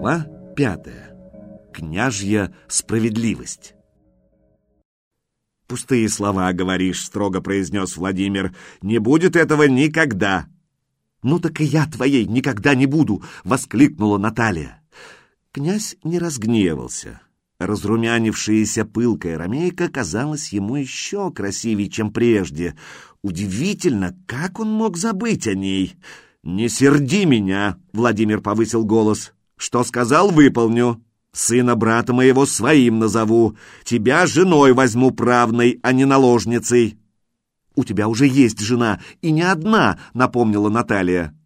Глава пятая. Княжья справедливость. «Пустые слова говоришь», — строго произнес Владимир. «Не будет этого никогда». «Ну так и я твоей никогда не буду!» — воскликнула Наталья. Князь не разгневался. Разрумянившаяся пылкая ромейка казалась ему еще красивее, чем прежде. Удивительно, как он мог забыть о ней. «Не серди меня!» — Владимир повысил голос. «Что сказал, выполню. Сына брата моего своим назову. Тебя женой возьму правной, а не наложницей». «У тебя уже есть жена, и не одна», — напомнила Наталья.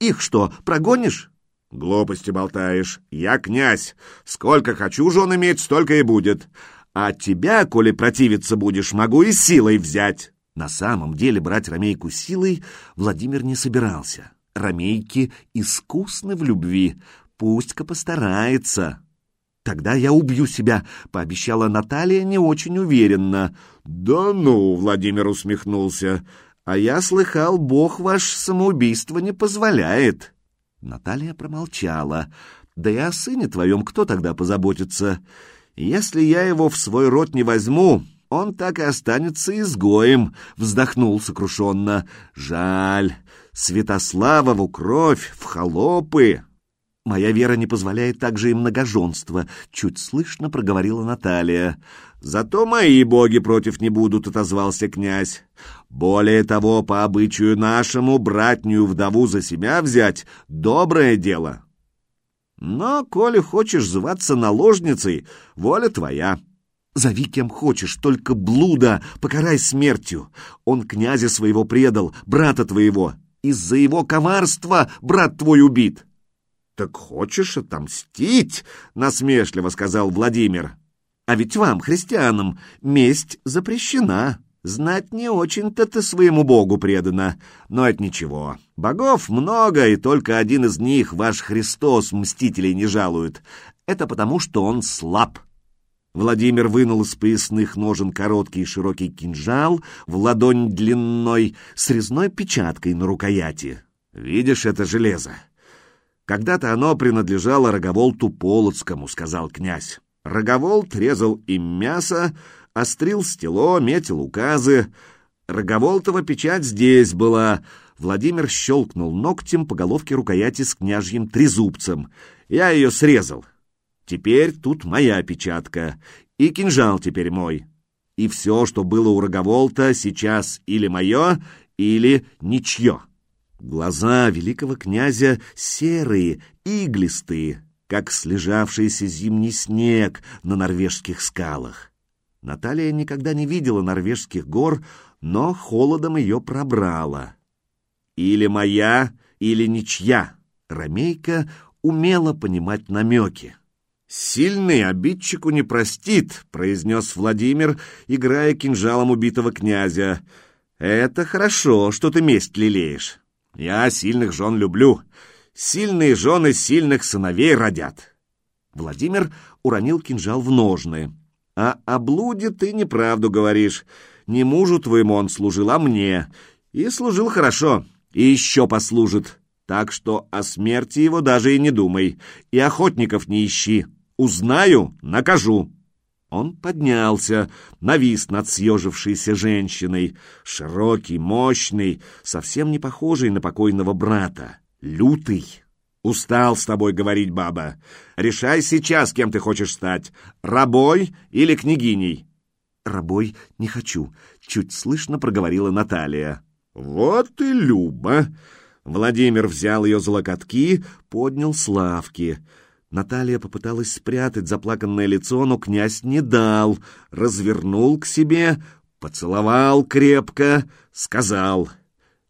«Их что, прогонишь?» «Глупости болтаешь. Я князь. Сколько хочу жен иметь, столько и будет. А тебя, коли противиться будешь, могу и силой взять». На самом деле брать Ромейку силой Владимир не собирался. Ромейки искусны в любви, пусть-ка постарается. «Тогда я убью себя», — пообещала Наталья не очень уверенно. «Да ну», — Владимир усмехнулся, — «а я слыхал, Бог ваш самоубийство не позволяет». Наталья промолчала. «Да и о сыне твоем кто тогда позаботится? Если я его в свой род не возьму, он так и останется изгоем», — вздохнул сокрушенно. «Жаль, Святославову кровь в холопы». «Моя вера не позволяет также и многоженства», — чуть слышно проговорила Наталья. «Зато мои боги против не будут», — отозвался князь. «Более того, по обычаю нашему, братнюю вдову за себя взять — доброе дело. Но, коли хочешь зваться наложницей, воля твоя». Зови кем хочешь, только блуда покарай смертью. Он князя своего предал, брата твоего. Из-за его коварства брат твой убит. «Так хочешь отомстить?» — насмешливо сказал Владимир. «А ведь вам, христианам, месть запрещена. Знать не очень-то ты своему богу предана. Но это ничего. Богов много, и только один из них, ваш Христос, мстителей не жалует. Это потому, что он слаб». Владимир вынул из поясных ножен короткий и широкий кинжал в ладонь длиной с резной печаткой на рукояти. «Видишь это железо? Когда-то оно принадлежало Роговолту Полоцкому, сказал князь. Роговолт резал им мясо, острил стело, метил указы. Роговолтова печать здесь была. Владимир щелкнул ногтем по головке рукояти с княжьим трезубцем. Я ее срезал. Теперь тут моя печатка. И кинжал теперь мой. И все, что было у Роговолта, сейчас или мое, или ничье. Глаза великого князя серые, иглистые, как слежавшийся зимний снег на норвежских скалах. Наталья никогда не видела норвежских гор, но холодом ее пробрала. «Или моя, или ничья», — Ромейка умела понимать намеки. «Сильный обидчику не простит», — произнес Владимир, играя кинжалом убитого князя. «Это хорошо, что ты месть лелеешь. Я сильных жен люблю. Сильные жены сильных сыновей родят. Владимир уронил кинжал в ножны. А о блуде ты неправду говоришь. Не мужу твоему он служил, а мне. И служил хорошо. И еще послужит. Так что о смерти его даже и не думай. И охотников не ищи. Узнаю — накажу. Он поднялся, навис над съежившейся женщиной, широкий, мощный, совсем не похожий на покойного брата, лютый. «Устал с тобой говорить, баба. Решай сейчас, кем ты хочешь стать, рабой или княгиней». «Рабой не хочу», — чуть слышно проговорила Наталья. «Вот и Люба!» Владимир взял ее за локотки, поднял с лавки — Наталья попыталась спрятать заплаканное лицо, но князь не дал, развернул к себе, поцеловал крепко, сказал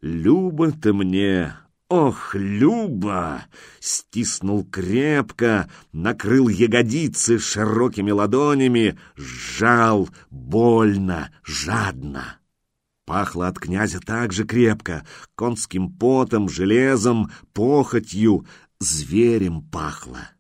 «Люба ты мне, ох, Люба!» Стиснул крепко, накрыл ягодицы широкими ладонями, сжал больно, жадно. Пахло от князя так же крепко, конским потом, железом, похотью, зверем пахло.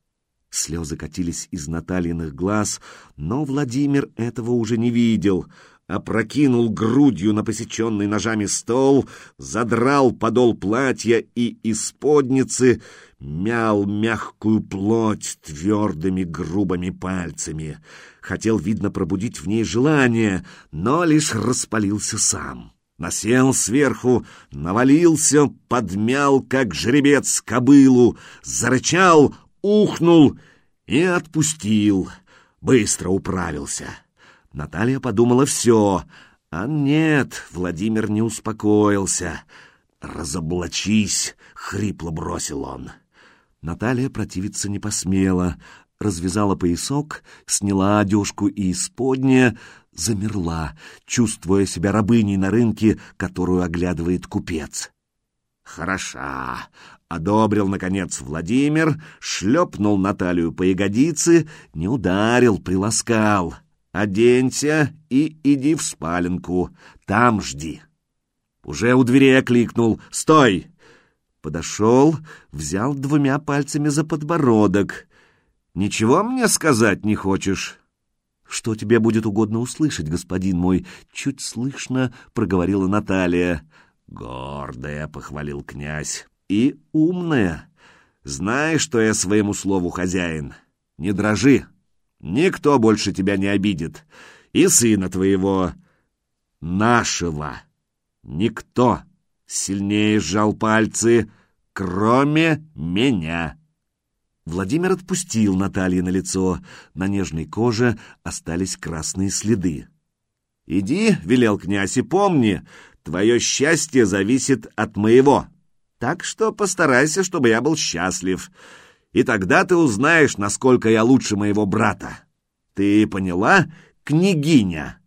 Слезы катились из Натальиных глаз, но Владимир этого уже не видел. опрокинул грудью на посеченный ножами стол, задрал подол платья и из подницы мял мягкую плоть твердыми грубыми пальцами. Хотел, видно, пробудить в ней желание, но лишь распалился сам. Насел сверху, навалился, подмял, как жеребец, кобылу, зарычал, ухнул и отпустил. Быстро управился. Наталья подумала все, а нет, Владимир не успокоился. «Разоблачись!» — хрипло бросил он. Наталья противиться не посмела, развязала поясок, сняла одежку и исподняя, замерла, чувствуя себя рабыней на рынке, которую оглядывает купец. «Хороша!» — одобрил, наконец, Владимир, шлепнул Наталью по ягодице, не ударил, приласкал. «Оденься и иди в спаленку, там жди». Уже у дверей окликнул «Стой!» Подошел, взял двумя пальцами за подбородок. «Ничего мне сказать не хочешь?» «Что тебе будет угодно услышать, господин мой?» Чуть слышно проговорила Наталья. «Гордая», — похвалил князь, — «и умная. Знаешь, что я своему слову хозяин. Не дрожи, никто больше тебя не обидит. И сына твоего, нашего, никто сильнее сжал пальцы, кроме меня». Владимир отпустил Наталье на лицо. На нежной коже остались красные следы. «Иди», — велел князь, — «и помни, твое счастье зависит от моего. Так что постарайся, чтобы я был счастлив. И тогда ты узнаешь, насколько я лучше моего брата. Ты поняла, княгиня?»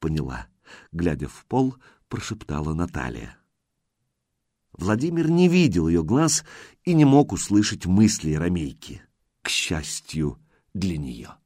«Поняла», — глядя в пол, прошептала Наталья. Владимир не видел ее глаз и не мог услышать мысли Ромейки. К счастью для нее.